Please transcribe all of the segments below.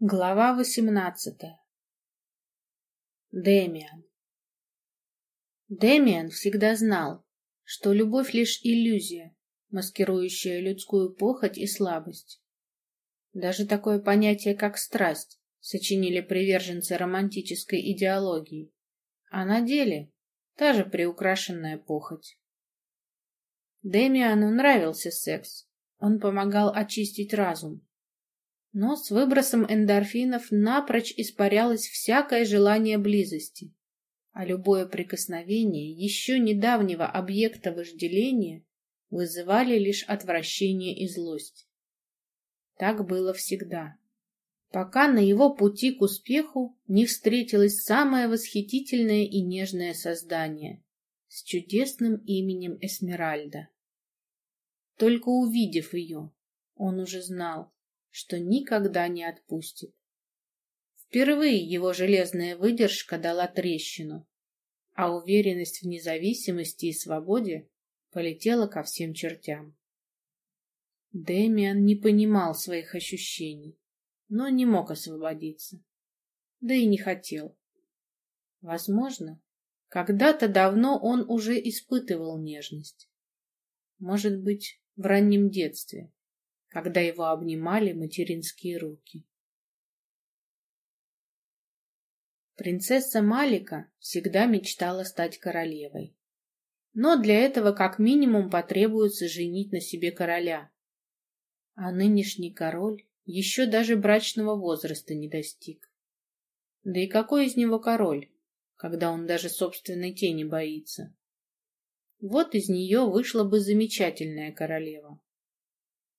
Глава восемнадцатая. Дэмиан. Дэмиан всегда знал, что любовь лишь иллюзия, маскирующая людскую похоть и слабость. Даже такое понятие, как страсть, сочинили приверженцы романтической идеологии, а на деле та же приукрашенная похоть. Дэмиану нравился секс, он помогал очистить разум, но с выбросом эндорфинов напрочь испарялось всякое желание близости, а любое прикосновение еще недавнего объекта вожделения вызывали лишь отвращение и злость. Так было всегда, пока на его пути к успеху не встретилось самое восхитительное и нежное создание с чудесным именем Эсмеральда. Только увидев ее, он уже знал, что никогда не отпустит. Впервые его железная выдержка дала трещину, а уверенность в независимости и свободе полетела ко всем чертям. Дэмиан не понимал своих ощущений, но не мог освободиться. Да и не хотел. Возможно, когда-то давно он уже испытывал нежность. Может быть, в раннем детстве когда его обнимали материнские руки. Принцесса Малика всегда мечтала стать королевой. Но для этого как минимум потребуется женить на себе короля. А нынешний король еще даже брачного возраста не достиг. Да и какой из него король, когда он даже собственной тени боится? Вот из нее вышла бы замечательная королева.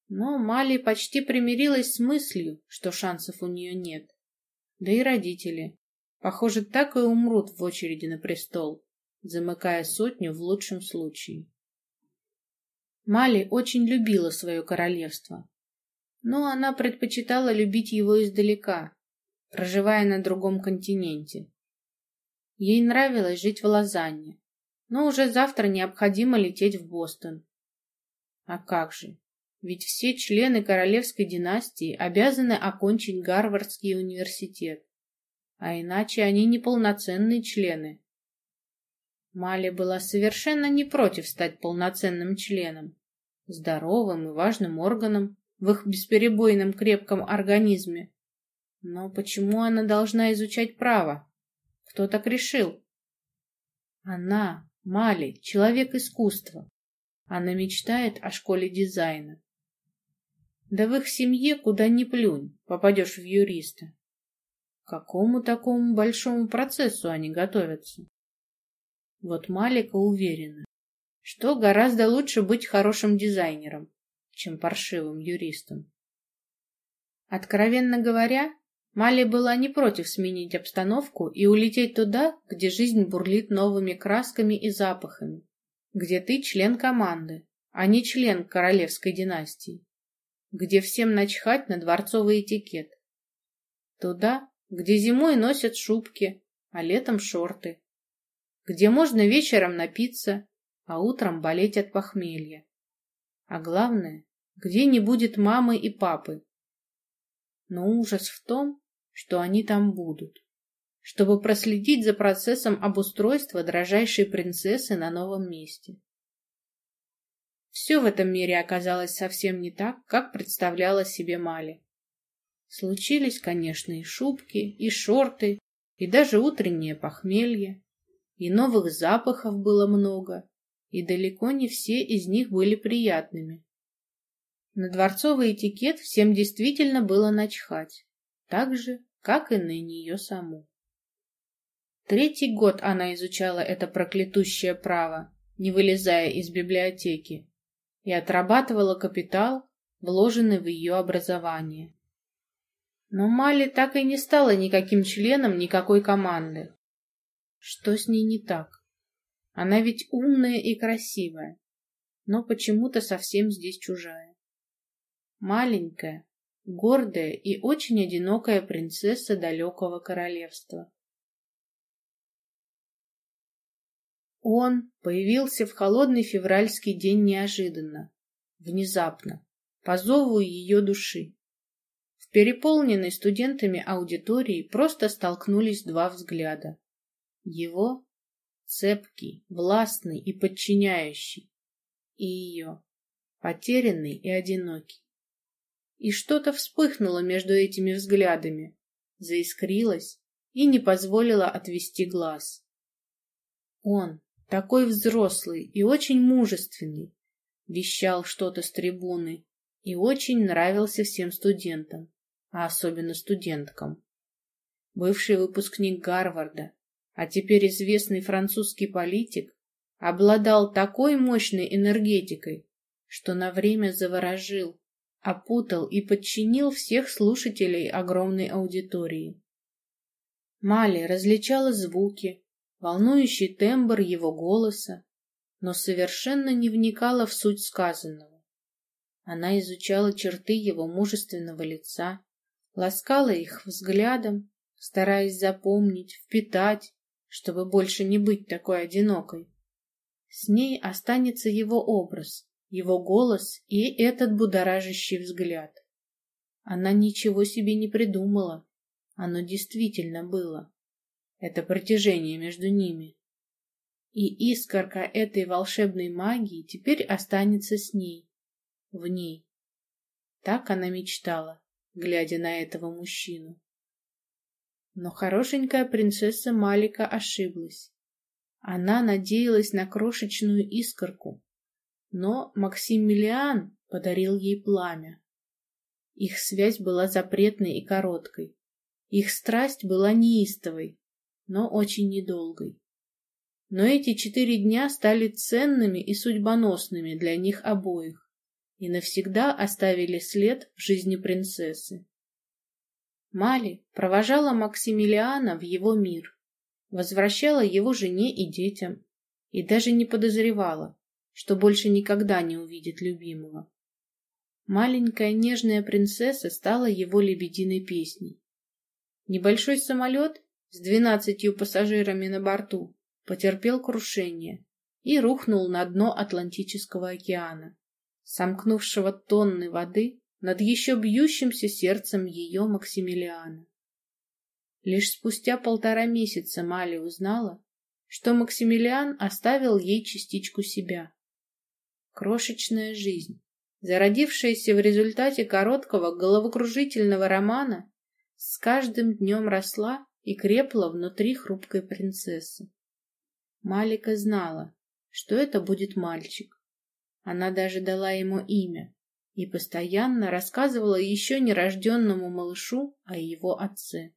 Но Мали почти примирилась с мыслью, что шансов у нее нет. Да и родители, похоже, так и умрут в очереди на престол, замыкая сотню в лучшем случае. Мали очень любила свое королевство, но она предпочитала любить его издалека, проживая на другом континенте. Ей нравилось жить в Лозанне, но уже завтра необходимо лететь в Бостон. А как же? Ведь все члены королевской династии обязаны окончить Гарвардский университет, а иначе они неполноценные члены. Мали была совершенно не против стать полноценным членом, здоровым и важным органом в их бесперебойном крепком организме. Но почему она должна изучать право? Кто так решил? Она, Мали, человек искусства. Она мечтает о школе дизайна. Да в их семье куда ни плюнь, попадешь в юриста. Какому такому большому процессу они готовятся? Вот Малика уверена, что гораздо лучше быть хорошим дизайнером, чем паршивым юристом. Откровенно говоря, Мали была не против сменить обстановку и улететь туда, где жизнь бурлит новыми красками и запахами, где ты член команды, а не член королевской династии где всем начхать на дворцовый этикет. Туда, где зимой носят шубки, а летом шорты. Где можно вечером напиться, а утром болеть от похмелья. А главное, где не будет мамы и папы. Но ужас в том, что они там будут, чтобы проследить за процессом обустройства дрожайшей принцессы на новом месте. Все в этом мире оказалось совсем не так, как представляла себе Мали. Случились, конечно, и шубки, и шорты, и даже утреннее похмелье. И новых запахов было много, и далеко не все из них были приятными. На дворцовый этикет всем действительно было начхать, так же, как и на нее саму. Третий год она изучала это проклятущее право, не вылезая из библиотеки, и отрабатывала капитал, вложенный в ее образование. Но Мали так и не стала никаким членом никакой команды. Что с ней не так? Она ведь умная и красивая, но почему-то совсем здесь чужая. Маленькая, гордая и очень одинокая принцесса далекого королевства. Он появился в холодный февральский день неожиданно, внезапно, по зову ее души. В переполненной студентами аудитории просто столкнулись два взгляда. Его — цепкий, властный и подчиняющий, и ее — потерянный и одинокий. И что-то вспыхнуло между этими взглядами, заискрилось и не позволило отвести глаз. Он, такой взрослый и очень мужественный, вещал что-то с трибуны и очень нравился всем студентам, а особенно студенткам. Бывший выпускник Гарварда, а теперь известный французский политик, обладал такой мощной энергетикой, что на время заворожил, опутал и подчинил всех слушателей огромной аудитории. Мали различала звуки, волнующий тембр его голоса, но совершенно не вникала в суть сказанного. Она изучала черты его мужественного лица, ласкала их взглядом, стараясь запомнить, впитать, чтобы больше не быть такой одинокой. С ней останется его образ, его голос и этот будоражащий взгляд. Она ничего себе не придумала. Оно действительно было. Это протяжение между ними. И искорка этой волшебной магии теперь останется с ней, в ней. Так она мечтала, глядя на этого мужчину. Но хорошенькая принцесса Малика ошиблась. Она надеялась на крошечную искорку, но Максимилиан подарил ей пламя. Их связь была запретной и короткой. Их страсть была неистовой, но очень недолгой. Но эти четыре дня стали ценными и судьбоносными для них обоих и навсегда оставили след в жизни принцессы. Мали провожала Максимилиана в его мир, возвращала его жене и детям, и даже не подозревала, что больше никогда не увидит любимого. Маленькая нежная принцесса стала его лебединой песней. Небольшой самолет с двенадцатью пассажирами на борту потерпел крушение и рухнул на дно Атлантического океана, сомкнувшего тонны воды над еще бьющимся сердцем ее Максимилиана. Лишь спустя полтора месяца Мали узнала, что Максимилиан оставил ей частичку себя. Крошечная жизнь, зародившаяся в результате короткого головокружительного романа, с каждым днем росла и крепла внутри хрупкой принцессы. Малика знала, что это будет мальчик. Она даже дала ему имя и постоянно рассказывала еще нерожденному малышу о его отце.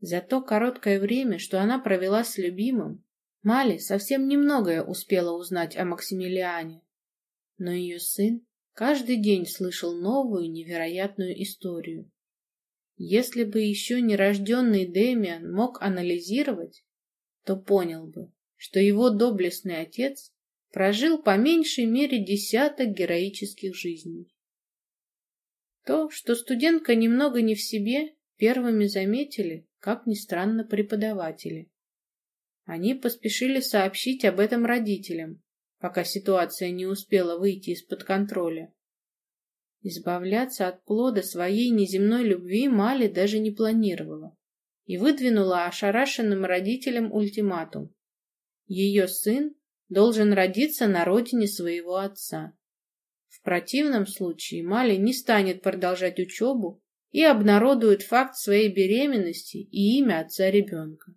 За то короткое время, что она провела с любимым, Мали совсем немногое успела узнать о Максимилиане. Но ее сын каждый день слышал новую невероятную историю. Если бы еще нерожденный Дэмиан мог анализировать, то понял бы, что его доблестный отец прожил по меньшей мере десяток героических жизней. То, что студентка немного не в себе, первыми заметили, как ни странно, преподаватели. Они поспешили сообщить об этом родителям, пока ситуация не успела выйти из-под контроля. Избавляться от плода своей неземной любви Мали даже не планировала и выдвинула ошарашенным родителям ультиматум. Ее сын должен родиться на родине своего отца. В противном случае Мали не станет продолжать учебу и обнародует факт своей беременности и имя отца ребенка.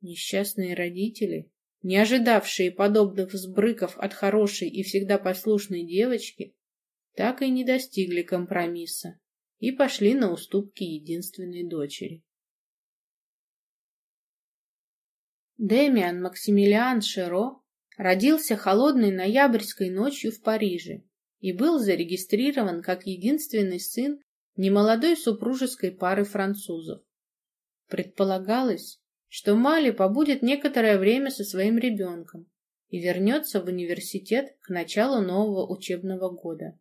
Несчастные родители, не ожидавшие подобных взбрыков от хорошей и всегда послушной девочки, так и не достигли компромисса и пошли на уступки единственной дочери. Демиан Максимилиан Шеро родился холодной ноябрьской ночью в Париже и был зарегистрирован как единственный сын немолодой супружеской пары французов. Предполагалось, что Мали побудет некоторое время со своим ребенком и вернется в университет к началу нового учебного года.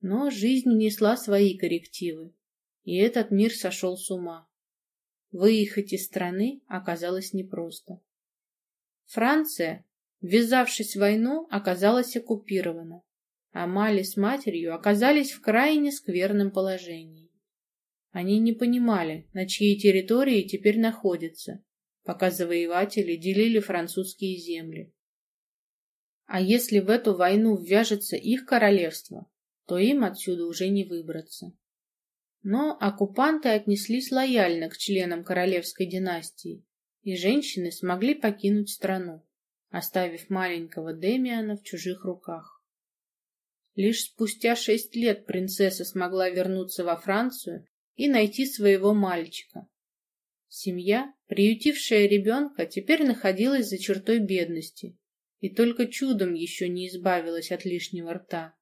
Но жизнь несла свои коррективы, и этот мир сошел с ума. Выехать из страны оказалось непросто. Франция, ввязавшись в войну, оказалась оккупирована, а Мали с матерью оказались в крайне скверном положении. Они не понимали, на чьей территории теперь находятся, пока завоеватели делили французские земли. А если в эту войну ввяжется их королевство, то им отсюда уже не выбраться. Но оккупанты отнеслись лояльно к членам королевской династии, и женщины смогли покинуть страну, оставив маленького Демиана в чужих руках. Лишь спустя шесть лет принцесса смогла вернуться во Францию и найти своего мальчика. Семья, приютившая ребенка, теперь находилась за чертой бедности и только чудом еще не избавилась от лишнего рта.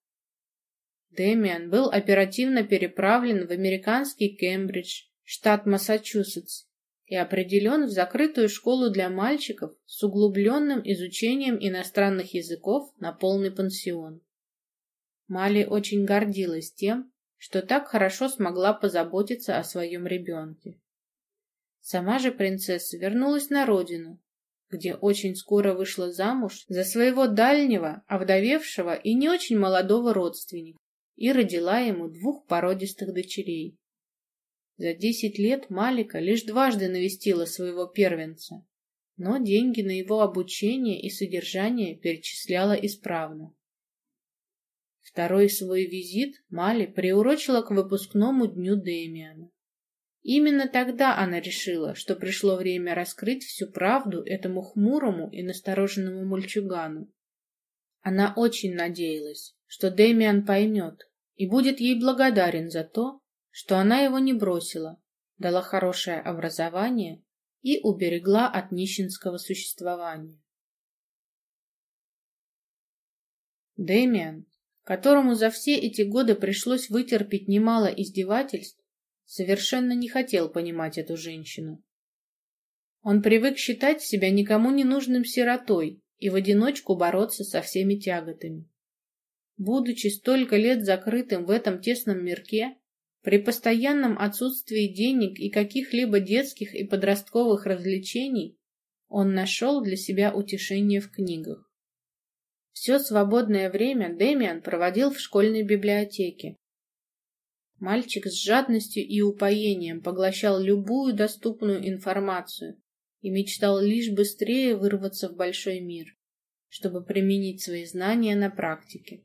Дэмиан был оперативно переправлен в американский Кембридж, штат Массачусетс, и определен в закрытую школу для мальчиков с углубленным изучением иностранных языков на полный пансион. Мали очень гордилась тем, что так хорошо смогла позаботиться о своем ребенке. Сама же принцесса вернулась на родину, где очень скоро вышла замуж за своего дальнего, овдовевшего и не очень молодого родственника и родила ему двух породистых дочерей. За десять лет Малика лишь дважды навестила своего первенца, но деньги на его обучение и содержание перечисляла исправно. Второй свой визит Мали приурочила к выпускному дню Дэмиана. Именно тогда она решила, что пришло время раскрыть всю правду этому хмурому и настороженному мальчугану. Она очень надеялась, что Дэмиан поймет и будет ей благодарен за то, что она его не бросила, дала хорошее образование и уберегла от нищенского существования. Дэмиан, которому за все эти годы пришлось вытерпеть немало издевательств, совершенно не хотел понимать эту женщину. Он привык считать себя никому не нужным сиротой и в одиночку бороться со всеми тяготами. Будучи столько лет закрытым в этом тесном мирке, при постоянном отсутствии денег и каких-либо детских и подростковых развлечений, он нашел для себя утешение в книгах. Все свободное время Дэмиан проводил в школьной библиотеке, Мальчик с жадностью и упоением поглощал любую доступную информацию и мечтал лишь быстрее вырваться в большой мир, чтобы применить свои знания на практике.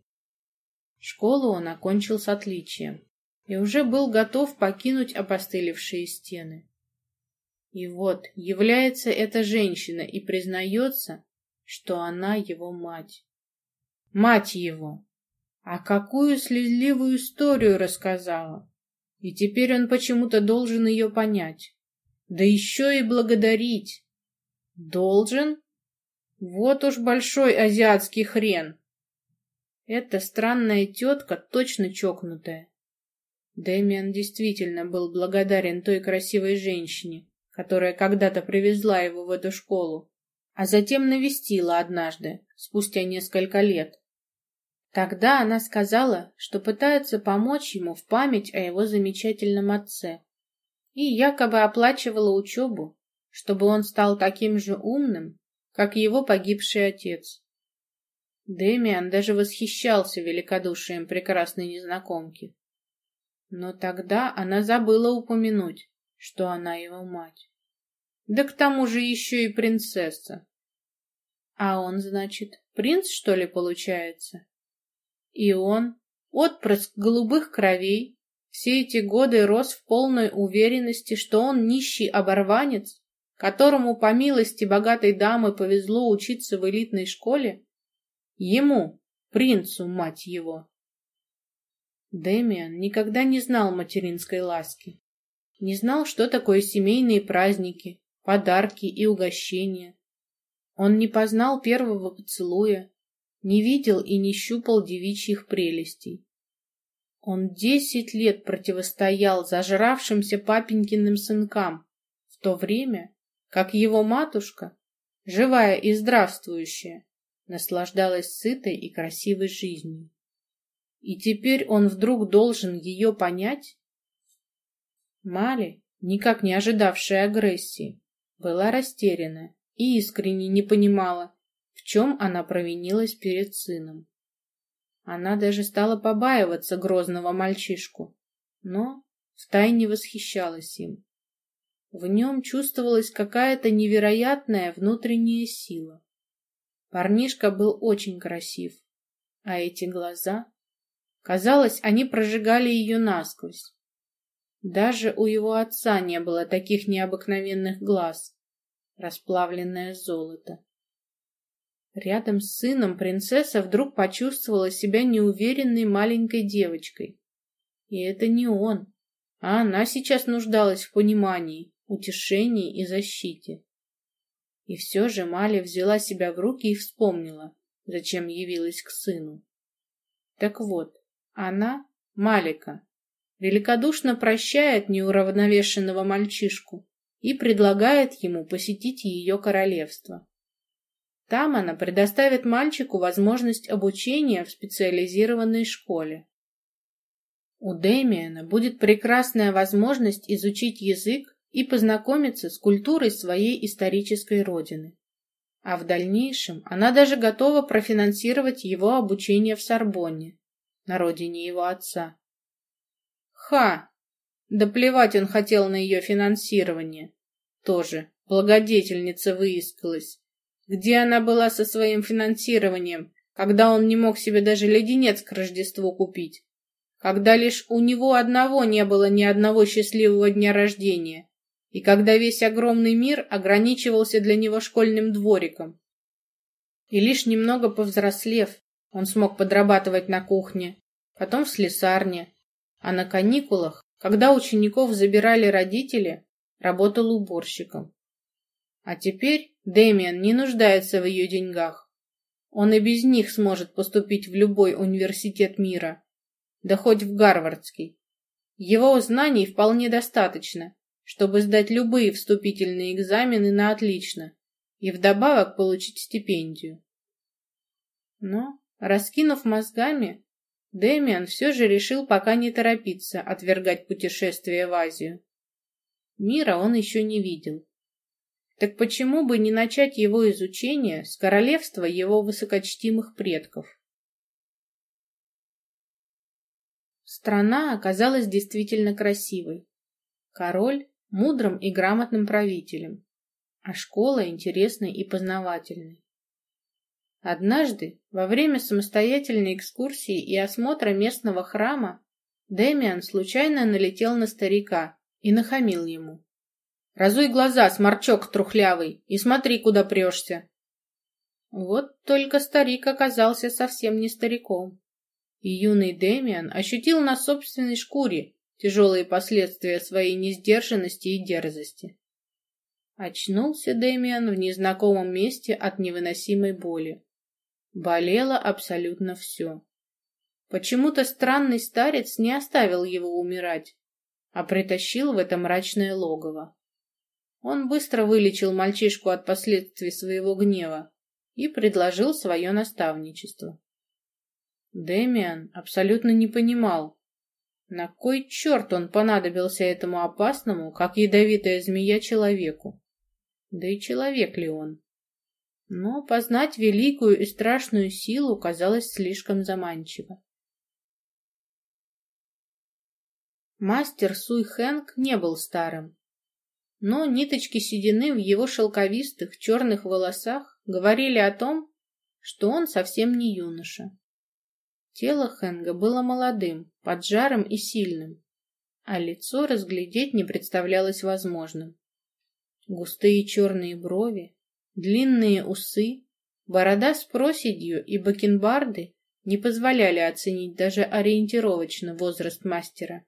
Школу он окончил с отличием и уже был готов покинуть опостылевшие стены. И вот является эта женщина и признается, что она его мать. Мать его! А какую слезливую историю рассказала! И теперь он почему-то должен ее понять. Да еще и благодарить. Должен? Вот уж большой азиатский хрен. Эта странная тетка точно чокнутая. Дэмиан действительно был благодарен той красивой женщине, которая когда-то привезла его в эту школу, а затем навестила однажды, спустя несколько лет. Тогда она сказала, что пытается помочь ему в память о его замечательном отце, и якобы оплачивала учебу, чтобы он стал таким же умным, как его погибший отец. Дэмиан даже восхищался великодушием прекрасной незнакомки. Но тогда она забыла упомянуть, что она его мать. Да к тому же еще и принцесса. А он, значит, принц, что ли, получается? И он, отпрыск голубых кровей, все эти годы рос в полной уверенности, что он нищий оборванец, которому по милости богатой дамы повезло учиться в элитной школе? Ему, принцу, мать его. Дэмиан никогда не знал материнской ласки. Не знал, что такое семейные праздники, подарки и угощения. Он не познал первого поцелуя, не видел и не щупал девичьих прелестей. Он десять лет противостоял зажравшимся папенькиным сынкам, в то время, как его матушка, живая и здравствующая, наслаждалась сытой и красивой жизнью. И теперь он вдруг должен ее понять? Мали, никак не ожидавшая агрессии, была растеряна и искренне не понимала, в чем она провинилась перед сыном. Она даже стала побаиваться грозного мальчишку, но втайне восхищалась им. В нем чувствовалась какая-то невероятная внутренняя сила. Парнишка был очень красив, а эти глаза... Казалось, они прожигали ее насквозь. Даже у его отца не было таких необыкновенных глаз. Расплавленное золото. Рядом с сыном принцесса вдруг почувствовала себя неуверенной маленькой девочкой. И это не он, а она сейчас нуждалась в понимании, утешении и защите. И все же Маля взяла себя в руки и вспомнила, зачем явилась к сыну. Так вот, она, Малика, великодушно прощает неуравновешенного мальчишку и предлагает ему посетить ее королевство. Там она предоставит мальчику возможность обучения в специализированной школе. У Дэмиана будет прекрасная возможность изучить язык и познакомиться с культурой своей исторической родины. А в дальнейшем она даже готова профинансировать его обучение в Сорбонне, на родине его отца. Ха! Да плевать он хотел на ее финансирование. Тоже благодетельница выискалась. Где она была со своим финансированием, когда он не мог себе даже леденец к Рождеству купить? Когда лишь у него одного не было ни одного счастливого дня рождения? И когда весь огромный мир ограничивался для него школьным двориком? И лишь немного повзрослев, он смог подрабатывать на кухне, потом в слесарне, а на каникулах, когда учеников забирали родители, работал уборщиком. А теперь Дэмиан не нуждается в ее деньгах. Он и без них сможет поступить в любой университет мира, да хоть в Гарвардский. Его знаний вполне достаточно, чтобы сдать любые вступительные экзамены на отлично и вдобавок получить стипендию. Но, раскинув мозгами, Дэмиан все же решил пока не торопиться отвергать путешествие в Азию. Мира он еще не видел так почему бы не начать его изучение с королевства его высокочтимых предков? Страна оказалась действительно красивой. Король – мудрым и грамотным правителем, а школа – интересной и познавательной. Однажды, во время самостоятельной экскурсии и осмотра местного храма, Дэмиан случайно налетел на старика и нахамил ему. Разуй глаза, сморчок трухлявый, и смотри, куда прешься. Вот только старик оказался совсем не стариком. И юный Дэмиан ощутил на собственной шкуре тяжелые последствия своей несдержанности и дерзости. Очнулся Дэмиан в незнакомом месте от невыносимой боли. Болело абсолютно все. Почему-то странный старец не оставил его умирать, а притащил в это мрачное логово. Он быстро вылечил мальчишку от последствий своего гнева и предложил свое наставничество. Дэмиан абсолютно не понимал, на кой черт он понадобился этому опасному, как ядовитая змея, человеку. Да и человек ли он? Но познать великую и страшную силу казалось слишком заманчиво. Мастер Суй Хэнк не был старым, но ниточки седины в его шелковистых черных волосах говорили о том, что он совсем не юноша. Тело Хенга было молодым, поджарым и сильным, а лицо разглядеть не представлялось возможным. Густые черные брови, длинные усы, борода с проседью и бакенбарды не позволяли оценить даже ориентировочно возраст мастера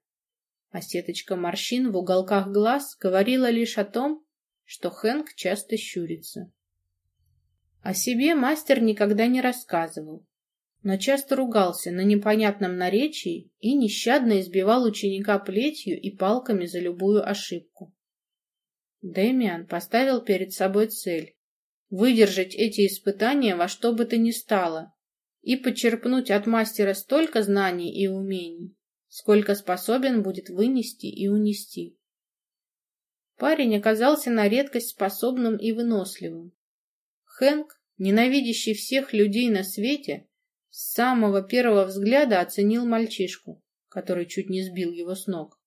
а сеточка морщин в уголках глаз говорила лишь о том, что Хэнк часто щурится. О себе мастер никогда не рассказывал, но часто ругался на непонятном наречии и нещадно избивал ученика плетью и палками за любую ошибку. Дэмиан поставил перед собой цель — выдержать эти испытания во что бы то ни стало и почерпнуть от мастера столько знаний и умений, сколько способен будет вынести и унести. Парень оказался на редкость способным и выносливым. Хэнк, ненавидящий всех людей на свете, С самого первого взгляда оценил мальчишку, который чуть не сбил его с ног.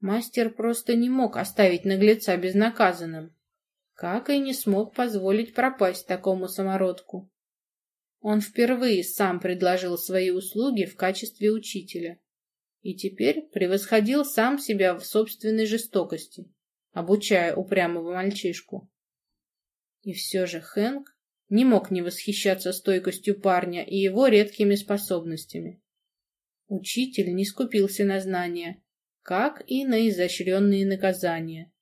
Мастер просто не мог оставить наглеца безнаказанным, как и не смог позволить пропасть такому самородку. Он впервые сам предложил свои услуги в качестве учителя и теперь превосходил сам себя в собственной жестокости, обучая упрямого мальчишку. И все же Хэнк не мог не восхищаться стойкостью парня и его редкими способностями. Учитель не скупился на знания, как и на изощренные наказания.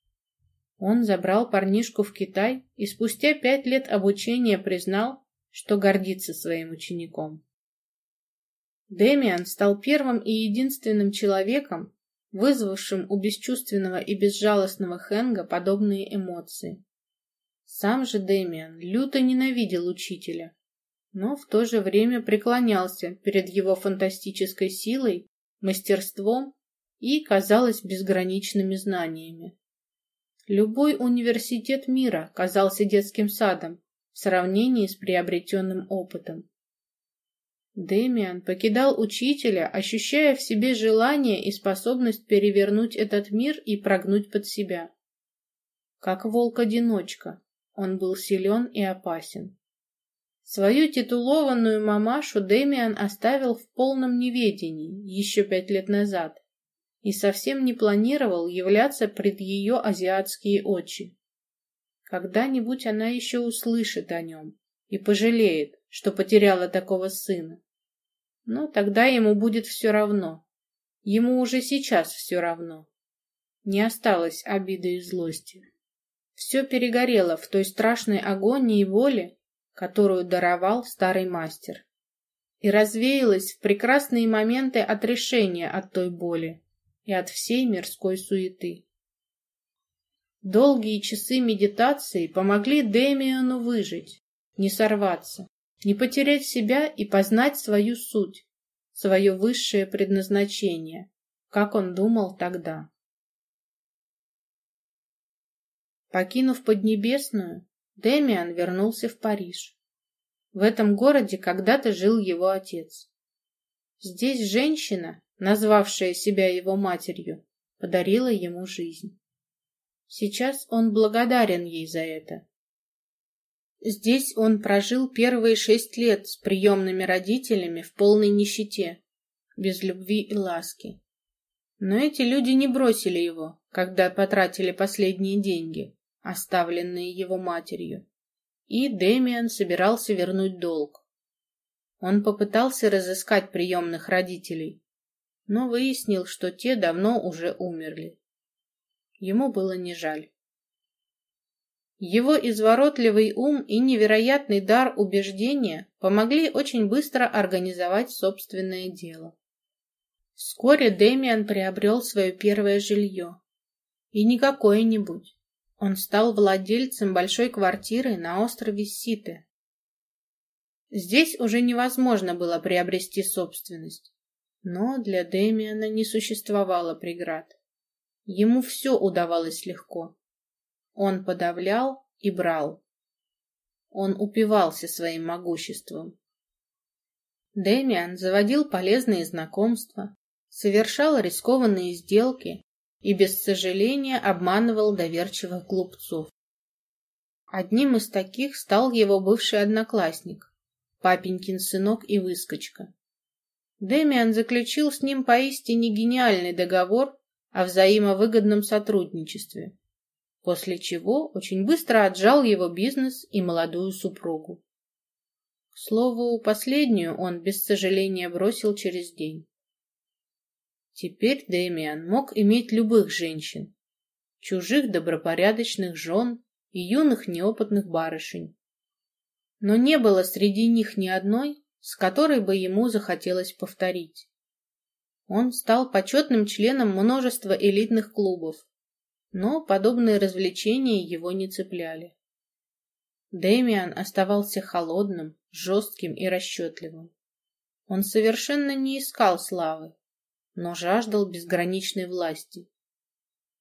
Он забрал парнишку в Китай и спустя пять лет обучения признал, что гордится своим учеником. Демиан стал первым и единственным человеком, вызвавшим у бесчувственного и безжалостного Хенга подобные эмоции. Сам же Демиан люто ненавидел учителя, но в то же время преклонялся перед его фантастической силой, мастерством и, казалось, безграничными знаниями. Любой университет мира казался детским садом в сравнении с приобретенным опытом. Демиан покидал учителя, ощущая в себе желание и способность перевернуть этот мир и прогнуть под себя. Как волк-одиночка, он был силен и опасен. Свою титулованную мамашу Демиан оставил в полном неведении еще пять лет назад и совсем не планировал являться пред ее азиатские очи. Когда-нибудь она еще услышит о нем и пожалеет, что потеряла такого сына. Но тогда ему будет все равно. Ему уже сейчас все равно. Не осталось обиды и злости. Все перегорело в той страшной агонии и боли, которую даровал старый мастер. И развеялось в прекрасные моменты отрешения от той боли и от всей мирской суеты. Долгие часы медитации помогли Демиану выжить, не сорваться, не потерять себя и познать свою суть, свое высшее предназначение, как он думал тогда. Покинув Поднебесную, Демиан вернулся в Париж. В этом городе когда-то жил его отец. Здесь женщина, назвавшая себя его матерью, подарила ему жизнь. Сейчас он благодарен ей за это. Здесь он прожил первые шесть лет с приемными родителями в полной нищете, без любви и ласки. Но эти люди не бросили его, когда потратили последние деньги, оставленные его матерью, и Демиан собирался вернуть долг. Он попытался разыскать приемных родителей, но выяснил, что те давно уже умерли. Ему было не жаль. Его изворотливый ум и невероятный дар убеждения помогли очень быстро организовать собственное дело. Вскоре Дэмиан приобрел свое первое жилье. И не какое-нибудь. Он стал владельцем большой квартиры на острове Сите. Здесь уже невозможно было приобрести собственность. Но для Дэмиана не существовало преград. Ему все удавалось легко. Он подавлял и брал. Он упивался своим могуществом. Дэмиан заводил полезные знакомства, совершал рискованные сделки и без сожаления обманывал доверчивых глупцов. Одним из таких стал его бывший одноклассник, папенькин сынок и выскочка. Демиан заключил с ним поистине гениальный договор о взаимовыгодном сотрудничестве, после чего очень быстро отжал его бизнес и молодую супругу. К слову, последнюю он без сожаления бросил через день. Теперь Дэмиан мог иметь любых женщин, чужих добропорядочных жен и юных неопытных барышень. Но не было среди них ни одной, с которой бы ему захотелось повторить. Он стал почетным членом множества элитных клубов, но подобные развлечения его не цепляли. Дэмиан оставался холодным, жестким и расчетливым. Он совершенно не искал славы, но жаждал безграничной власти.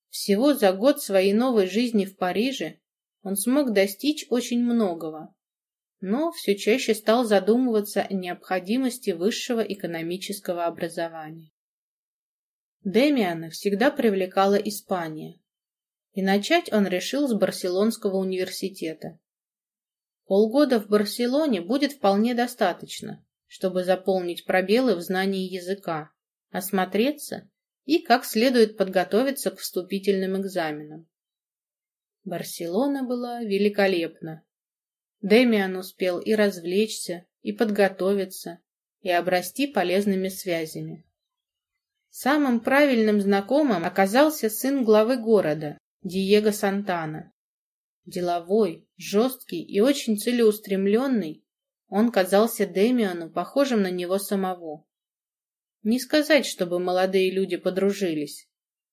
Всего за год своей новой жизни в Париже он смог достичь очень многого, но все чаще стал задумываться о необходимости высшего экономического образования. Демиана всегда привлекала Испания, и начать он решил с Барселонского университета. Полгода в Барселоне будет вполне достаточно, чтобы заполнить пробелы в знании языка, осмотреться и как следует подготовиться к вступительным экзаменам. Барселона была великолепна. Демиан успел и развлечься, и подготовиться, и обрасти полезными связями. Самым правильным знакомым оказался сын главы города, Диего Сантана. Деловой, жесткий и очень целеустремленный, он казался Демиану похожим на него самого. Не сказать, чтобы молодые люди подружились.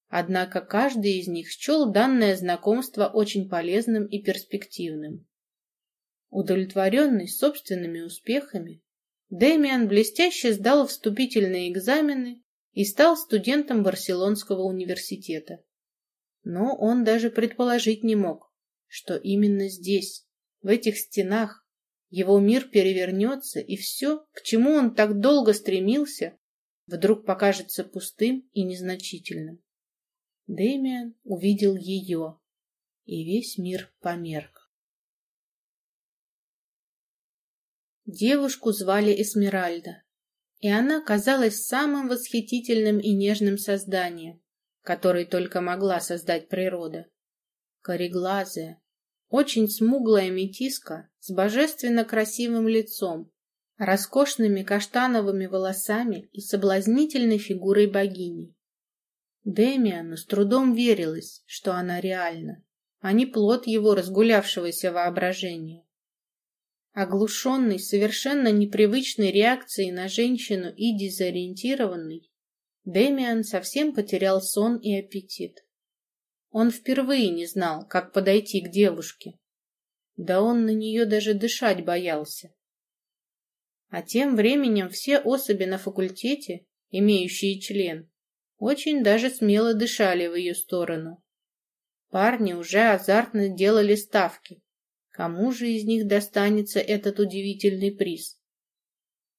Однако каждый из них счел данное знакомство очень полезным и перспективным. Удовлетворенный собственными успехами, Дэмиан блестяще сдал вступительные экзамены и стал студентом Барселонского университета. Но он даже предположить не мог, что именно здесь, в этих стенах, его мир перевернется, и все, к чему он так долго стремился, вдруг покажется пустым и незначительным. Дэмиан увидел ее, и весь мир померк. Девушку звали Эсмеральда, и она казалась самым восхитительным и нежным созданием, который только могла создать природа. Кореглазая, очень смуглая метиска с божественно красивым лицом, роскошными каштановыми волосами и соблазнительной фигурой богини. Демиану с трудом верилось, что она реальна, а не плод его разгулявшегося воображения. Оглушенный совершенно непривычной реакцией на женщину и дезориентированный, Демиан совсем потерял сон и аппетит. Он впервые не знал, как подойти к девушке. Да он на нее даже дышать боялся. А тем временем все особи на факультете, имеющие член, очень даже смело дышали в ее сторону. Парни уже азартно делали ставки. Кому же из них достанется этот удивительный приз?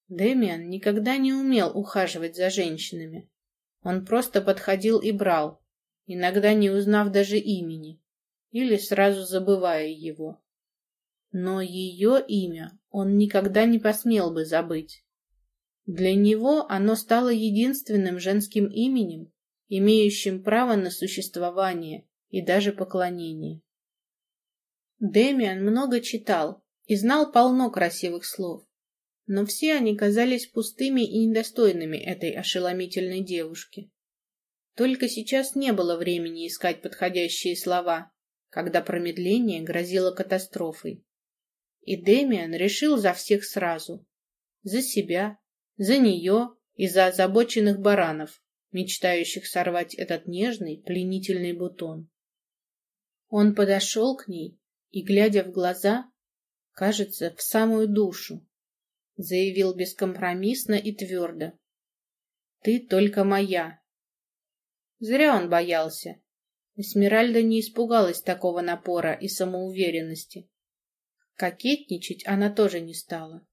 Дэмиан никогда не умел ухаживать за женщинами. Он просто подходил и брал, иногда не узнав даже имени, или сразу забывая его. Но ее имя он никогда не посмел бы забыть. Для него оно стало единственным женским именем, имеющим право на существование и даже поклонение. Демиан много читал и знал полно красивых слов, но все они казались пустыми и недостойными этой ошеломительной девушки. Только сейчас не было времени искать подходящие слова, когда промедление грозило катастрофой. И Демиан решил за всех сразу. За себя, за нее и за озабоченных баранов, мечтающих сорвать этот нежный, пленительный бутон. Он подошел к ней и, глядя в глаза, кажется, в самую душу, заявил бескомпромиссно и твердо. «Ты только моя». Зря он боялся. Эсмеральда не испугалась такого напора и самоуверенности. Кокетничать она тоже не стала.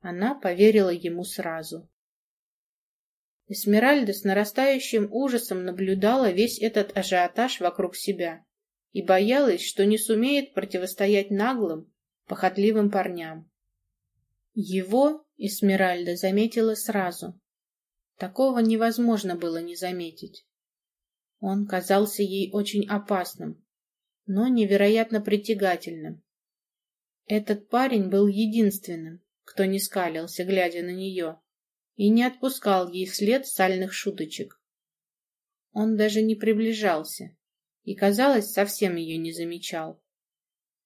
Она поверила ему сразу. Эсмеральда с нарастающим ужасом наблюдала весь этот ажиотаж вокруг себя и боялась, что не сумеет противостоять наглым, похотливым парням. Его Эсмеральда заметила сразу. Такого невозможно было не заметить. Он казался ей очень опасным, но невероятно притягательным. Этот парень был единственным, кто не скалился, глядя на нее, и не отпускал ей вслед сальных шуточек. Он даже не приближался и, казалось, совсем ее не замечал.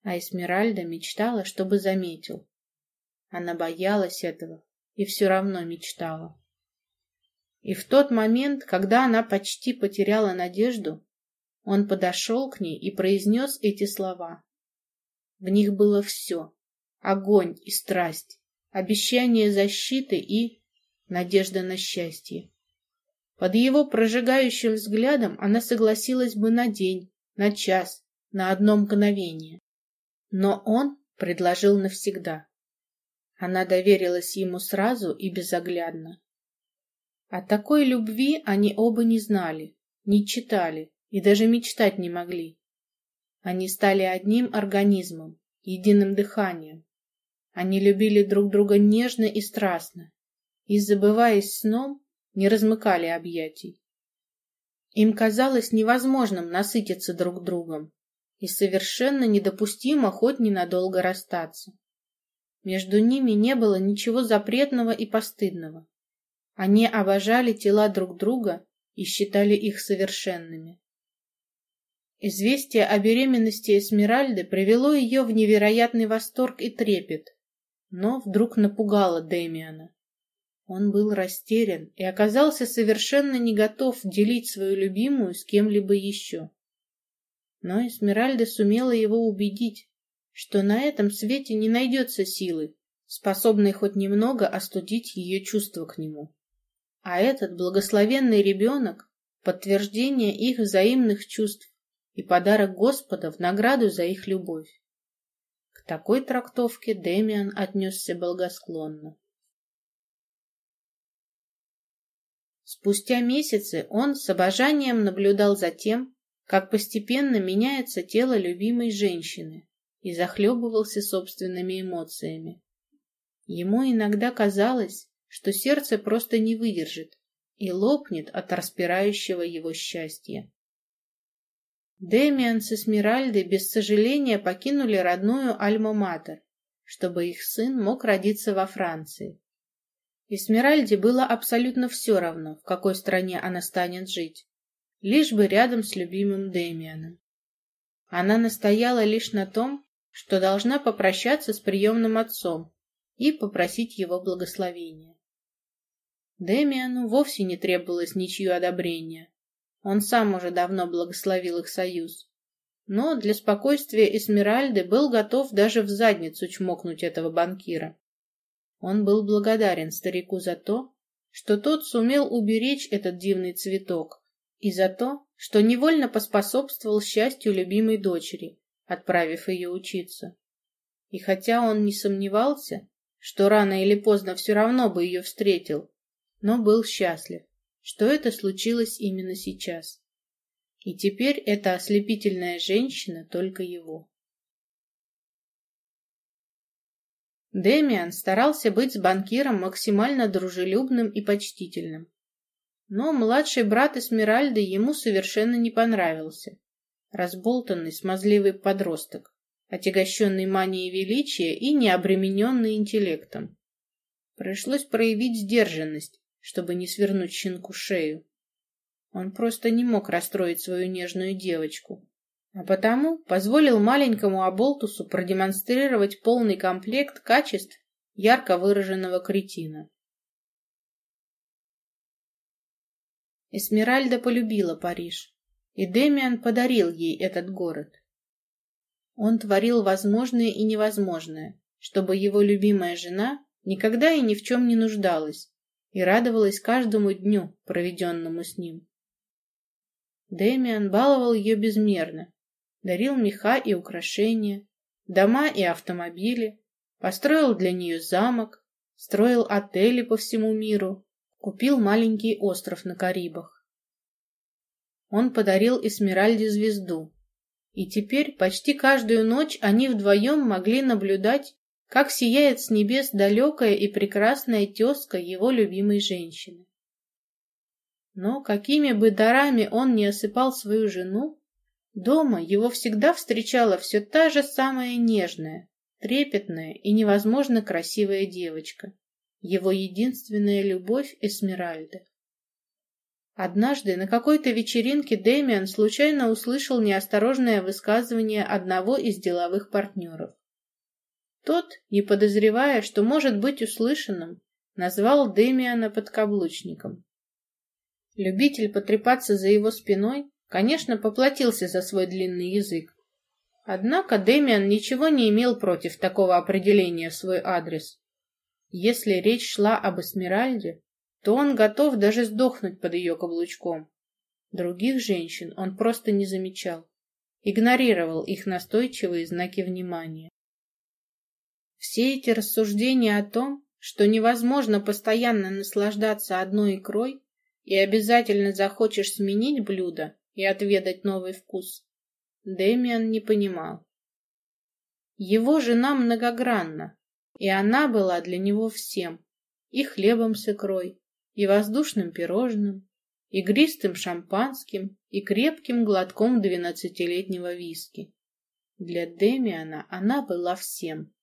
А Эсмеральда мечтала, чтобы заметил. Она боялась этого и все равно мечтала. И в тот момент, когда она почти потеряла надежду, он подошел к ней и произнес эти слова. В них было все — огонь и страсть, обещание защиты и надежда на счастье. Под его прожигающим взглядом она согласилась бы на день, на час, на одно мгновение. Но он предложил навсегда. Она доверилась ему сразу и безоглядно. О такой любви они оба не знали, не читали и даже мечтать не могли. Они стали одним организмом, единым дыханием. Они любили друг друга нежно и страстно, и, забываясь сном, не размыкали объятий. Им казалось невозможным насытиться друг другом, и совершенно недопустимо хоть ненадолго расстаться. Между ними не было ничего запретного и постыдного. Они обожали тела друг друга и считали их совершенными. Известие о беременности Эсмеральды привело ее в невероятный восторг и трепет, но вдруг напугало Дэмиана. Он был растерян и оказался совершенно не готов делить свою любимую с кем-либо еще. Но Эсмеральда сумела его убедить, что на этом свете не найдется силы, способной хоть немного остудить ее чувства к нему. А этот благословенный ребенок — подтверждение их взаимных чувств и подарок Господа в награду за их любовь. К такой трактовке Дэмиан отнесся благосклонно. Спустя месяцы он с обожанием наблюдал за тем, как постепенно меняется тело любимой женщины, и захлебывался собственными эмоциями. Ему иногда казалось, что сердце просто не выдержит и лопнет от распирающего его счастья. Демиан с Эсмеральдой без сожаления покинули родную Альма-Матер, чтобы их сын мог родиться во Франции. Эсмеральде было абсолютно все равно, в какой стране она станет жить, лишь бы рядом с любимым Демианом. Она настояла лишь на том, что должна попрощаться с приемным отцом и попросить его благословения. Демиану вовсе не требовалось ничье одобрение. Он сам уже давно благословил их союз. Но для спокойствия Эсмеральды был готов даже в задницу чмокнуть этого банкира. Он был благодарен старику за то, что тот сумел уберечь этот дивный цветок, и за то, что невольно поспособствовал счастью любимой дочери, отправив ее учиться. И хотя он не сомневался, что рано или поздно все равно бы ее встретил, но был счастлив, что это случилось именно сейчас. И теперь эта ослепительная женщина только его. Демиан старался быть с банкиром максимально дружелюбным и почтительным. Но младший брат Эсмеральды ему совершенно не понравился разболтанный, смазливый подросток, отягощенный манией величия и не обремененный интеллектом. Пришлось проявить сдержанность, чтобы не свернуть щенку шею. Он просто не мог расстроить свою нежную девочку, а потому позволил маленькому Аболтусу продемонстрировать полный комплект качеств ярко выраженного кретина. Эсмеральда полюбила Париж и Демиан подарил ей этот город. Он творил возможное и невозможное, чтобы его любимая жена никогда и ни в чем не нуждалась и радовалась каждому дню, проведенному с ним. Демиан баловал ее безмерно, дарил меха и украшения, дома и автомобили, построил для нее замок, строил отели по всему миру, купил маленький остров на Карибах он подарил Эсмеральде звезду. И теперь почти каждую ночь они вдвоем могли наблюдать, как сияет с небес далекая и прекрасная тезка его любимой женщины. Но какими бы дарами он ни осыпал свою жену, дома его всегда встречала все та же самая нежная, трепетная и невозможно красивая девочка, его единственная любовь Эсмеральда. Однажды на какой-то вечеринке Дэмиан случайно услышал неосторожное высказывание одного из деловых партнеров. Тот, не подозревая, что может быть услышанным, назвал Дэмиана подкаблучником. Любитель потрепаться за его спиной, конечно, поплатился за свой длинный язык. Однако Дэмиан ничего не имел против такого определения в свой адрес. Если речь шла об Эсмеральде, то он готов даже сдохнуть под ее каблучком. Других женщин он просто не замечал, игнорировал их настойчивые знаки внимания. Все эти рассуждения о том, что невозможно постоянно наслаждаться одной икрой и обязательно захочешь сменить блюдо и отведать новый вкус, Дэмиан не понимал. Его жена многогранна, и она была для него всем, и хлебом с икрой, и воздушным пирожным, игристым шампанским и крепким глотком двенадцатилетнего виски. Для Демиана она была всем.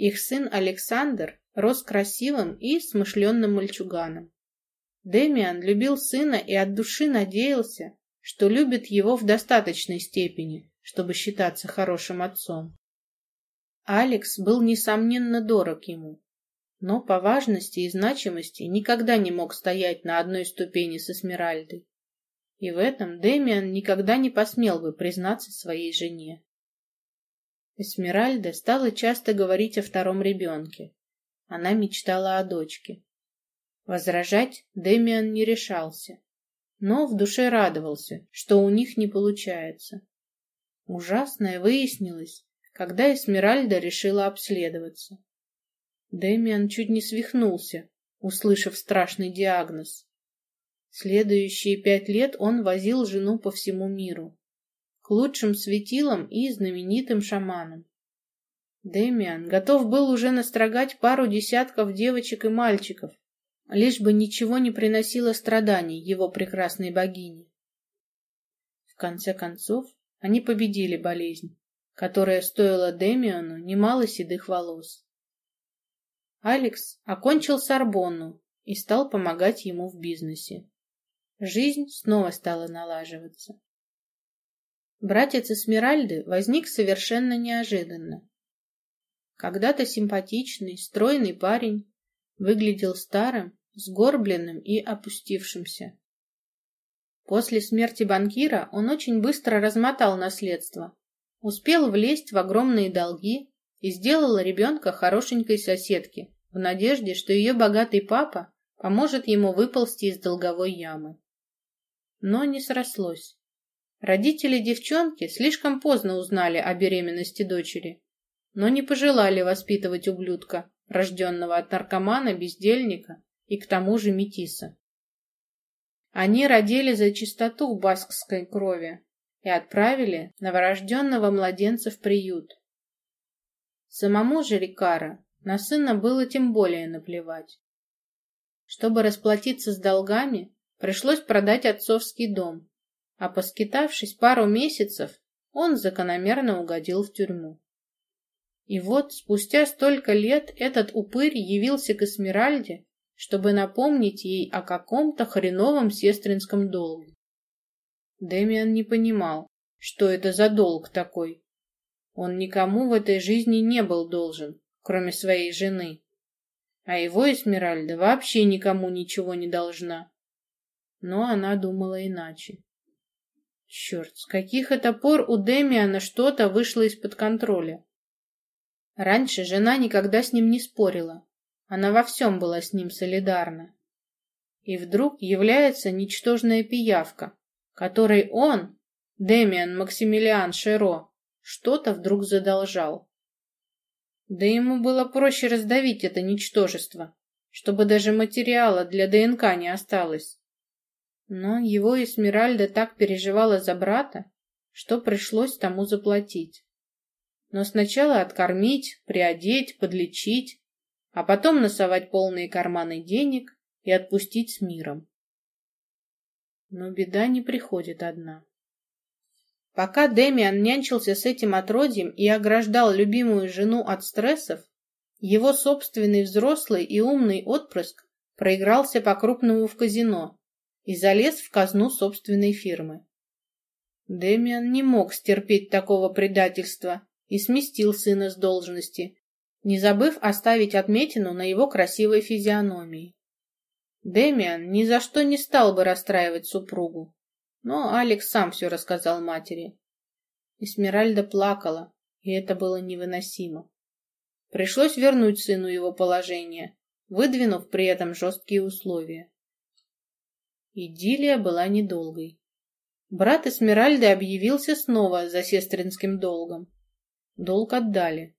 Их сын Александр рос красивым и смышленным мальчуганом. Демиан любил сына и от души надеялся, что любит его в достаточной степени, чтобы считаться хорошим отцом. Алекс был, несомненно, дорог ему, но по важности и значимости никогда не мог стоять на одной ступени с Эсмеральдой. И в этом Дэмиан никогда не посмел бы признаться своей жене. Эсмеральда стала часто говорить о втором ребенке. Она мечтала о дочке. Возражать Дэмиан не решался, но в душе радовался, что у них не получается. Ужасное выяснилось, когда Эсмеральда решила обследоваться. Дэмиан чуть не свихнулся, услышав страшный диагноз. Следующие пять лет он возил жену по всему миру, лучшим светилам и знаменитым шаманам. Дэмиан готов был уже настрогать пару десятков девочек и мальчиков, лишь бы ничего не приносило страданий его прекрасной богине. В конце концов, они победили болезнь, которая стоила Дэмиану немало седых волос. Алекс окончил Сорбонну и стал помогать ему в бизнесе. Жизнь снова стала налаживаться. Братец Эсмеральды возник совершенно неожиданно. Когда-то симпатичный, стройный парень выглядел старым, сгорбленным и опустившимся. После смерти банкира он очень быстро размотал наследство, успел влезть в огромные долги и сделала ребенка хорошенькой соседке, в надежде, что ее богатый папа поможет ему выползти из долговой ямы. Но не срослось. Родители девчонки слишком поздно узнали о беременности дочери, но не пожелали воспитывать ублюдка, рожденного от наркомана, бездельника и к тому же метиса. Они родили за чистоту баскской крови и отправили новорожденного младенца в приют, Самому же Рикара на сына было тем более наплевать. Чтобы расплатиться с долгами, пришлось продать отцовский дом, а поскитавшись пару месяцев, он закономерно угодил в тюрьму. И вот спустя столько лет этот упырь явился к Эсмеральде, чтобы напомнить ей о каком-то хреновом сестринском долге. Дэмиан не понимал, что это за долг такой, он никому в этой жизни не был должен, кроме своей жены. А его Эсмеральда вообще никому ничего не должна. Но она думала иначе. Черт, с каких это пор у Демиана что-то вышло из-под контроля? Раньше жена никогда с ним не спорила. Она во всем была с ним солидарна. И вдруг является ничтожная пиявка, которой он, Демиан Максимилиан Шеро, что-то вдруг задолжал. Да ему было проще раздавить это ничтожество, чтобы даже материала для ДНК не осталось. Но его Эсмеральда так переживала за брата, что пришлось тому заплатить. Но сначала откормить, приодеть, подлечить, а потом носовать полные карманы денег и отпустить с миром. Но беда не приходит одна. Пока Демиан нянчился с этим отродьем и ограждал любимую жену от стрессов, его собственный взрослый и умный отпрыск проигрался по-крупному в казино и залез в казну собственной фирмы. Демиан не мог стерпеть такого предательства и сместил сына с должности, не забыв оставить отметину на его красивой физиономии. Демиан ни за что не стал бы расстраивать супругу, но Алекс сам все рассказал матери. Эсмеральда плакала, и это было невыносимо. Пришлось вернуть сыну его положение, выдвинув при этом жесткие условия. Идиллия была недолгой. Брат Эсмеральды объявился снова за сестринским долгом. Долг отдали.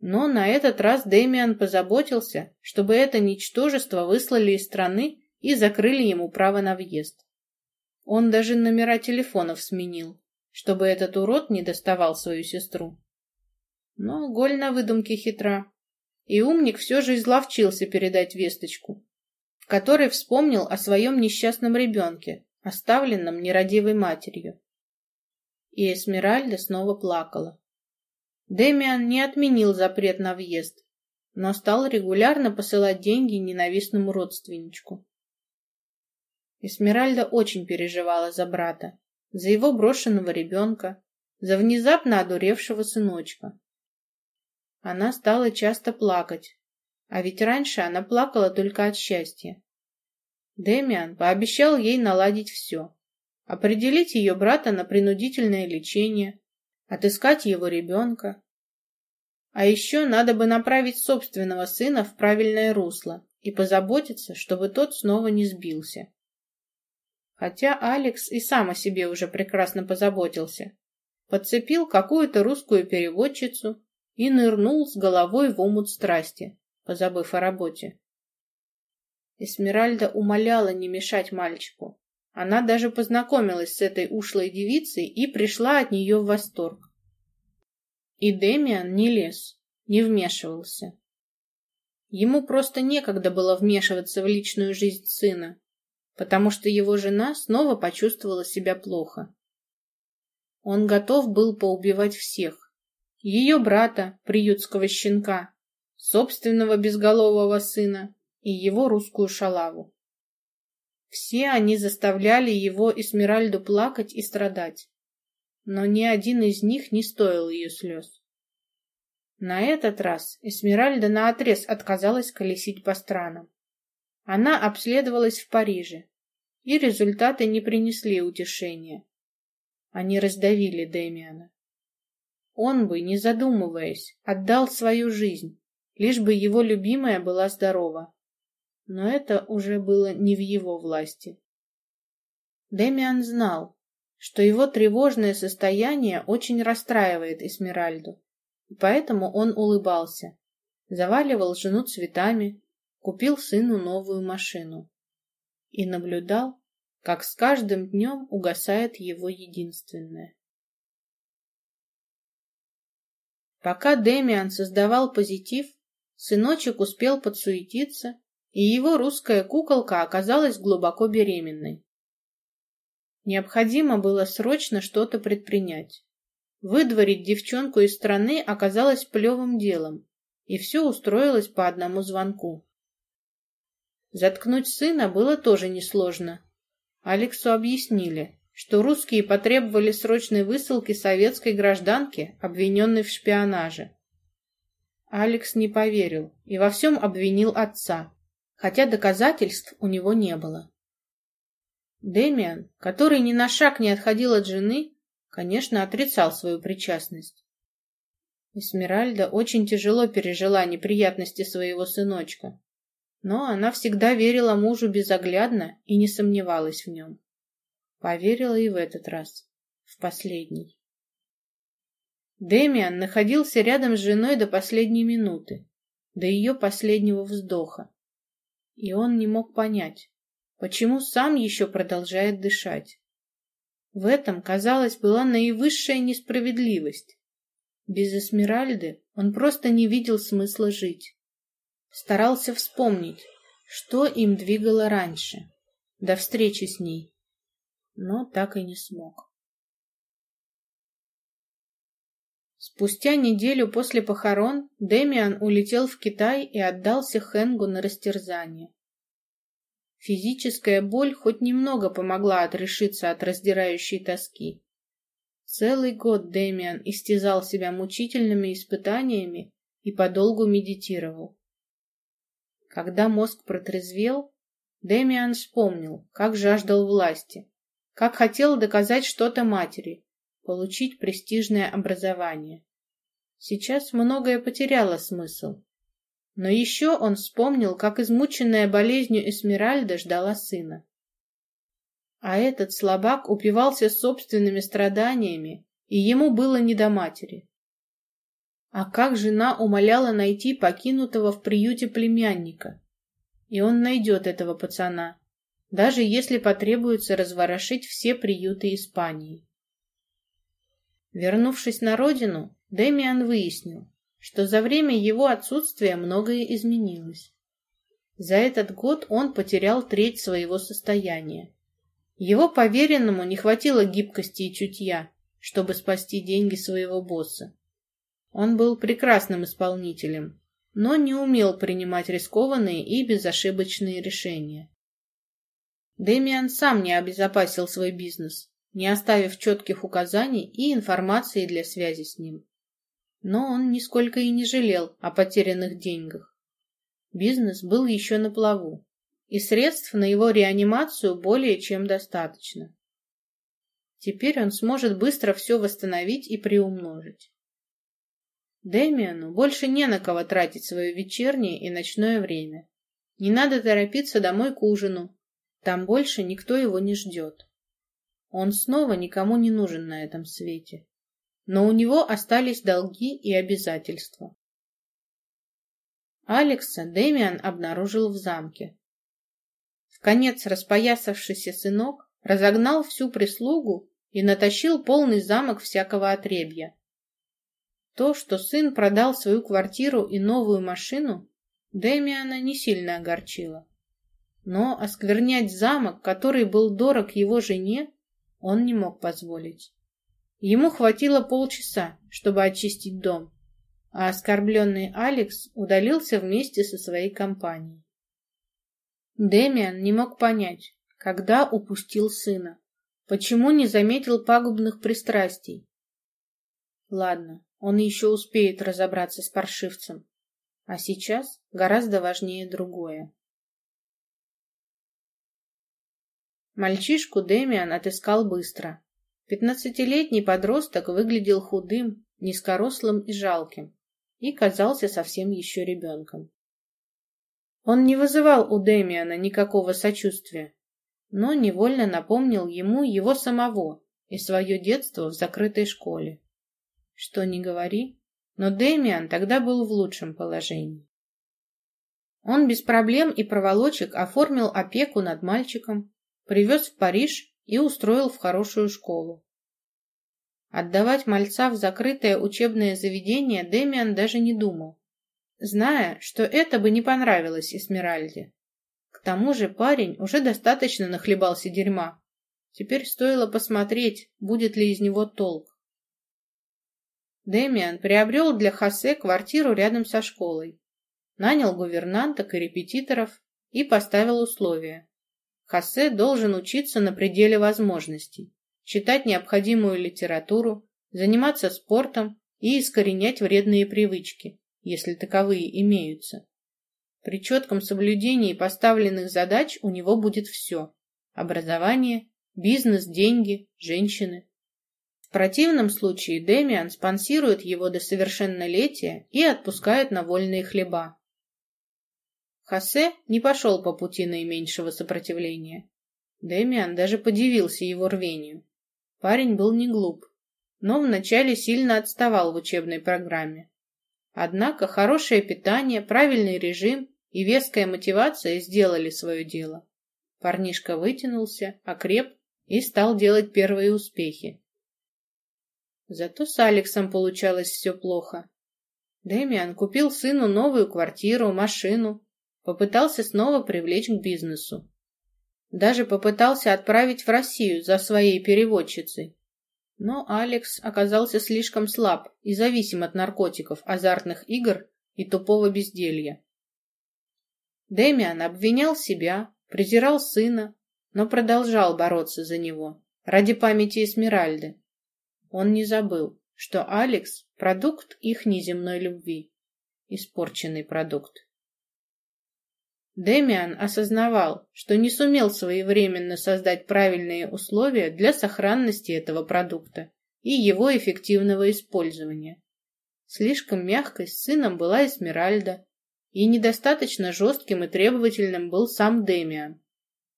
Но на этот раз Дэмиан позаботился, чтобы это ничтожество выслали из страны и закрыли ему право на въезд. Он даже номера телефонов сменил, чтобы этот урод не доставал свою сестру. Но Голь на выдумке хитра. И умник все же изловчился передать весточку, в которой вспомнил о своем несчастном ребенке, оставленном нерадивой матерью. И Эсмеральда снова плакала. Демиан не отменил запрет на въезд, но стал регулярно посылать деньги ненавистному родственничку. Эсмеральда очень переживала за брата, за его брошенного ребенка, за внезапно одуревшего сыночка. Она стала часто плакать, а ведь раньше она плакала только от счастья. Демиан пообещал ей наладить все, определить ее брата на принудительное лечение, отыскать его ребенка. А еще надо бы направить собственного сына в правильное русло и позаботиться, чтобы тот снова не сбился. Хотя Алекс и сам о себе уже прекрасно позаботился. Подцепил какую-то русскую переводчицу и нырнул с головой в омут страсти, позабыв о работе. Эсмеральда умоляла не мешать мальчику. Она даже познакомилась с этой ушлой девицей и пришла от нее в восторг. И Демиан не лез, не вмешивался. Ему просто некогда было вмешиваться в личную жизнь сына, потому что его жена снова почувствовала себя плохо. Он готов был поубивать всех. Ее брата, приютского щенка, собственного безголового сына и его русскую шалаву. Все они заставляли его Эсмеральду плакать и страдать, но ни один из них не стоил ее слез. На этот раз Эсмеральда наотрез отказалась колесить по странам. Она обследовалась в Париже, и результаты не принесли утешения. Они раздавили Дэмиана. Он бы, не задумываясь, отдал свою жизнь, лишь бы его любимая была здорова. Но это уже было не в его власти. Дэмиан знал, что его тревожное состояние очень расстраивает Эсмеральду, и поэтому он улыбался, заваливал жену цветами, купил сыну новую машину и наблюдал, как с каждым днем угасает его единственное. Пока Демиан создавал позитив, сыночек успел подсуетиться, и его русская куколка оказалась глубоко беременной. Необходимо было срочно что-то предпринять. Выдворить девчонку из страны оказалось плевым делом, и все устроилось по одному звонку. Заткнуть сына было тоже несложно. Алексу объяснили, что русские потребовали срочной высылки советской гражданки, обвиненной в шпионаже. Алекс не поверил и во всем обвинил отца, хотя доказательств у него не было. Демиан, который ни на шаг не отходил от жены, конечно, отрицал свою причастность. Эсмеральда очень тяжело пережила неприятности своего сыночка, но она всегда верила мужу безоглядно и не сомневалась в нем. Поверила и в этот раз, в последний. Демиан находился рядом с женой до последней минуты, до ее последнего вздоха, и он не мог понять, почему сам еще продолжает дышать. В этом, казалось, была наивысшая несправедливость. Без Эсмеральды он просто не видел смысла жить. Старался вспомнить, что им двигало раньше, до встречи с ней, но так и не смог. Спустя неделю после похорон Демиан улетел в Китай и отдался Хэнгу на растерзание. Физическая боль хоть немного помогла отрешиться от раздирающей тоски. Целый год Демиан истязал себя мучительными испытаниями и подолгу медитировал. Когда мозг протрезвел, Демиан вспомнил, как жаждал власти, как хотел доказать что-то матери, получить престижное образование. Сейчас многое потеряло смысл. Но еще он вспомнил, как измученная болезнью Эсмеральда ждала сына. А этот слабак упивался собственными страданиями, и ему было не до матери. А как жена умоляла найти покинутого в приюте племянника? И он найдет этого пацана, даже если потребуется разворошить все приюты Испании. Вернувшись на родину, Дэмиан выяснил, что за время его отсутствия многое изменилось. За этот год он потерял треть своего состояния. Его поверенному не хватило гибкости и чутья, чтобы спасти деньги своего босса. Он был прекрасным исполнителем, но не умел принимать рискованные и безошибочные решения. Дэмиан сам не обезопасил свой бизнес, не оставив четких указаний и информации для связи с ним. Но он нисколько и не жалел о потерянных деньгах. Бизнес был еще на плаву, и средств на его реанимацию более чем достаточно. Теперь он сможет быстро все восстановить и приумножить. Дэмиану больше не на кого тратить свое вечернее и ночное время. Не надо торопиться домой к ужину. Там больше никто его не ждет. Он снова никому не нужен на этом свете. Но у него остались долги и обязательства. Алекса Дэмиан обнаружил в замке. В конец распоясавшийся сынок разогнал всю прислугу и натащил полный замок всякого отребья. То, что сын продал свою квартиру и новую машину, Дэмиана не сильно огорчило. Но осквернять замок, который был дорог его жене, он не мог позволить. Ему хватило полчаса, чтобы очистить дом, а оскорбленный Алекс удалился вместе со своей компанией. Дэмиан не мог понять, когда упустил сына, почему не заметил пагубных пристрастий. Ладно, он еще успеет разобраться с паршивцем. А сейчас гораздо важнее другое. Мальчишку Демиан отыскал быстро. Пятнадцатилетний подросток выглядел худым, низкорослым и жалким, и казался совсем еще ребенком. Он не вызывал у Демиана никакого сочувствия, но невольно напомнил ему его самого и свое детство в закрытой школе. Что ни говори, но Дэмиан тогда был в лучшем положении. Он без проблем и проволочек оформил опеку над мальчиком, привез в Париж и устроил в хорошую школу. Отдавать мальца в закрытое учебное заведение Дэмиан даже не думал, зная, что это бы не понравилось Эсмеральде. К тому же парень уже достаточно нахлебался дерьма. Теперь стоило посмотреть, будет ли из него толк. Демиан приобрел для Хосе квартиру рядом со школой, нанял гувернанток и репетиторов и поставил условия. Хосе должен учиться на пределе возможностей, читать необходимую литературу, заниматься спортом и искоренять вредные привычки, если таковые имеются. При четком соблюдении поставленных задач у него будет все – образование, бизнес, деньги, женщины. В противном случае Демиан спонсирует его до совершеннолетия и отпускает на вольные хлеба. Хосе не пошел по пути наименьшего сопротивления. Демиан даже подивился его рвению. Парень был не глуп, но вначале сильно отставал в учебной программе. Однако хорошее питание, правильный режим и веская мотивация сделали свое дело. Парнишка вытянулся, окреп и стал делать первые успехи. Зато с Алексом получалось все плохо. Дэмиан купил сыну новую квартиру, машину, попытался снова привлечь к бизнесу. Даже попытался отправить в Россию за своей переводчицей. Но Алекс оказался слишком слаб и зависим от наркотиков, азартных игр и тупого безделья. Дэмиан обвинял себя, презирал сына, но продолжал бороться за него, ради памяти Эсмеральды. Он не забыл, что Алекс — продукт их неземной любви. Испорченный продукт. Демиан осознавал, что не сумел своевременно создать правильные условия для сохранности этого продукта и его эффективного использования. Слишком мягкой с сыном была Эсмеральда, и недостаточно жестким и требовательным был сам Демиан.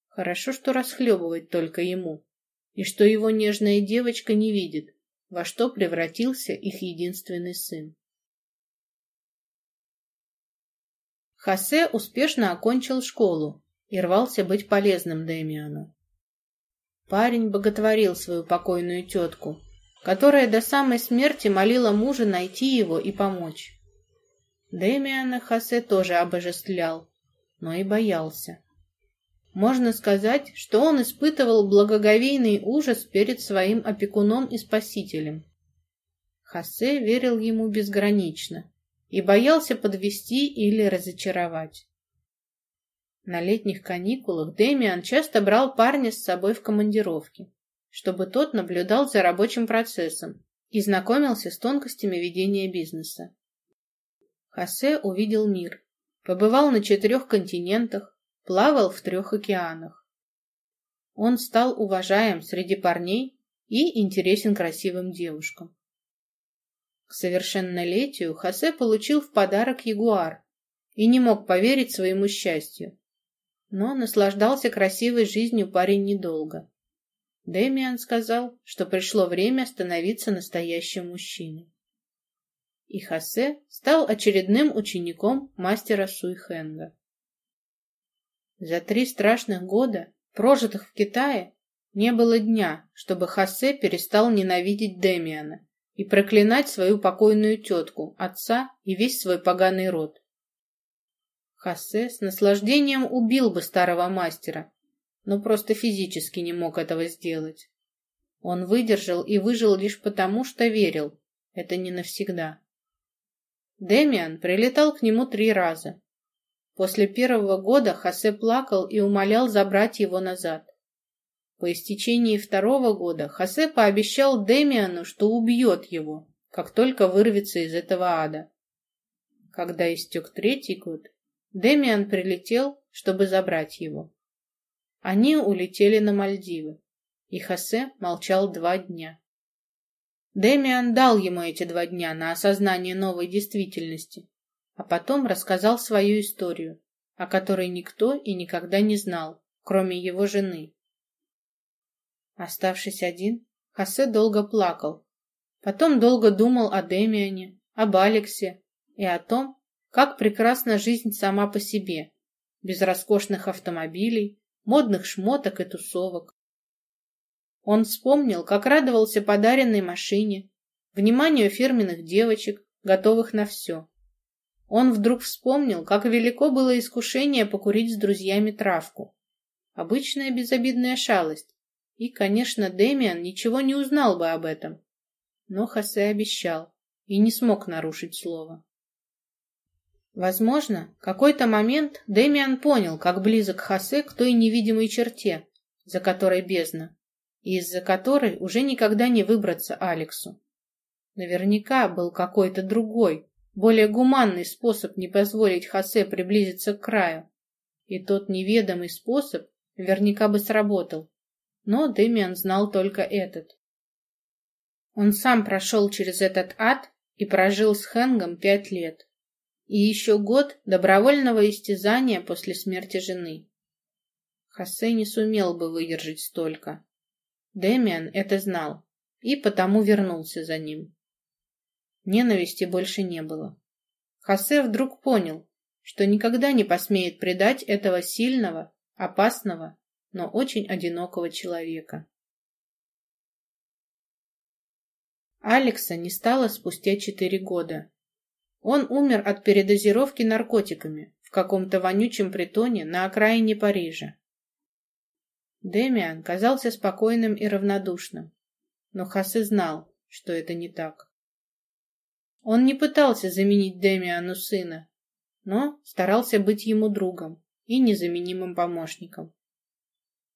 Хорошо, что расхлебывать только ему, и что его нежная девочка не видит, во что превратился их единственный сын. Хосе успешно окончил школу и рвался быть полезным Дэмиану. Парень боготворил свою покойную тетку, которая до самой смерти молила мужа найти его и помочь. Дэмиана Хосе тоже обожествлял, но и боялся. Можно сказать, что он испытывал благоговейный ужас перед своим опекуном и спасителем. Хосе верил ему безгранично и боялся подвести или разочаровать. На летних каникулах Дэмиан часто брал парня с собой в командировки, чтобы тот наблюдал за рабочим процессом и знакомился с тонкостями ведения бизнеса. Хосе увидел мир, побывал на четырех континентах, плавал в трех океанах. Он стал уважаем среди парней и интересен красивым девушкам. К совершеннолетию Хосе получил в подарок ягуар и не мог поверить своему счастью. Но наслаждался красивой жизнью парень недолго. Дэмиан сказал, что пришло время становиться настоящим мужчиной. И Хосе стал очередным учеником мастера Суйхенга. За три страшных года, прожитых в Китае, не было дня, чтобы Хосе перестал ненавидеть Демиана и проклинать свою покойную тетку, отца и весь свой поганый род. Хосе с наслаждением убил бы старого мастера, но просто физически не мог этого сделать. Он выдержал и выжил лишь потому, что верил. Это не навсегда. Демиан прилетал к нему три раза, После первого года Хосе плакал и умолял забрать его назад. По истечении второго года Хосе пообещал Демиану, что убьет его, как только вырвется из этого ада. Когда истек третий год, Демиан прилетел, чтобы забрать его. Они улетели на Мальдивы, и Хосе молчал два дня. Демиан дал ему эти два дня на осознание новой действительности, а потом рассказал свою историю, о которой никто и никогда не знал, кроме его жены. Оставшись один, Хосе долго плакал, потом долго думал о Демиане, об Алексе и о том, как прекрасна жизнь сама по себе, без роскошных автомобилей, модных шмоток и тусовок. Он вспомнил, как радовался подаренной машине, вниманию фирменных девочек, готовых на все. Он вдруг вспомнил, как велико было искушение покурить с друзьями травку. Обычная безобидная шалость. И, конечно, Дэмиан ничего не узнал бы об этом. Но Хосе обещал и не смог нарушить слово. Возможно, какой-то момент Дэмиан понял, как близок Хосе к той невидимой черте, за которой бездна, и из-за которой уже никогда не выбраться Алексу. Наверняка был какой-то другой, более гуманный способ не позволить Хосе приблизиться к краю. И тот неведомый способ наверняка бы сработал. Но Дэмиан знал только этот. Он сам прошел через этот ад и прожил с Хэнгом пять лет. И еще год добровольного истязания после смерти жены. Хосе не сумел бы выдержать столько. Дэмиан это знал и потому вернулся за ним. Ненависти больше не было. Хосе вдруг понял, что никогда не посмеет предать этого сильного, опасного, но очень одинокого человека. Алекса не стало спустя четыре года. Он умер от передозировки наркотиками в каком-то вонючем притоне на окраине Парижа. Демиан казался спокойным и равнодушным, но Хосе знал, что это не так. Он не пытался заменить Демиану сына, но старался быть ему другом и незаменимым помощником.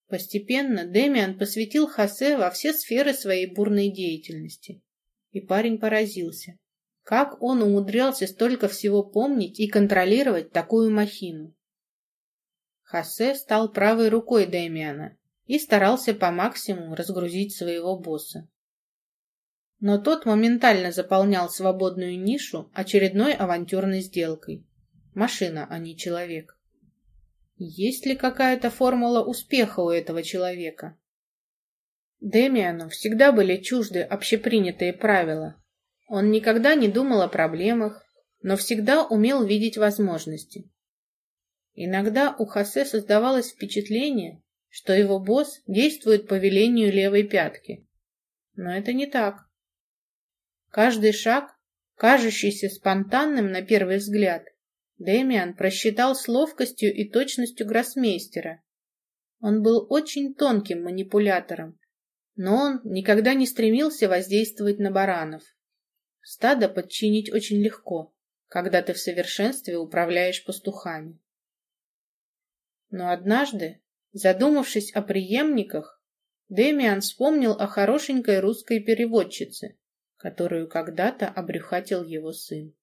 Постепенно Демиан посвятил Хосе во все сферы своей бурной деятельности. И парень поразился, как он умудрялся столько всего помнить и контролировать такую махину. Хосе стал правой рукой Демиана и старался по максимуму разгрузить своего босса но тот моментально заполнял свободную нишу очередной авантюрной сделкой. Машина, а не человек. Есть ли какая-то формула успеха у этого человека? Демиану всегда были чужды общепринятые правила. Он никогда не думал о проблемах, но всегда умел видеть возможности. Иногда у Хосе создавалось впечатление, что его босс действует по велению левой пятки. Но это не так. Каждый шаг, кажущийся спонтанным на первый взгляд, Дэмиан просчитал с ловкостью и точностью гроссмейстера. Он был очень тонким манипулятором, но он никогда не стремился воздействовать на баранов. Стадо подчинить очень легко, когда ты в совершенстве управляешь пастухами. Но однажды, задумавшись о преемниках, Демиан вспомнил о хорошенькой русской переводчице, которую когда-то обрюхатил его сын.